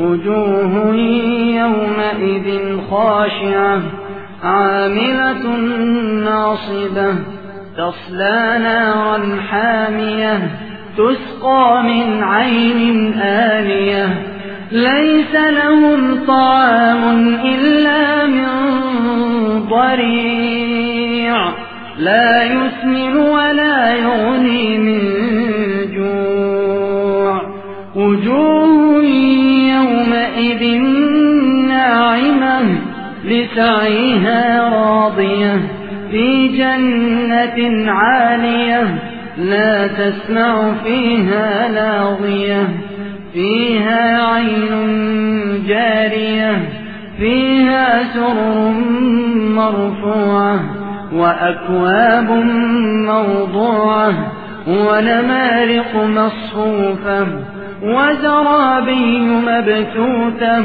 وجوه يومئذ خاشعة عاملة ناصبة تصلى نارا حامية تسقى من عين آلية ليس لهم طعام إلا من ضريع لا يسمن ولا يغني من جوع. وجوه ناعمة لسعيها راضية في جنة عالية لا تسمع فيها لاغية فيها عين جارية فيها سر مرفوعة وأكواب موضوعة ونمارق مصفوفة وزرابي مبثوثة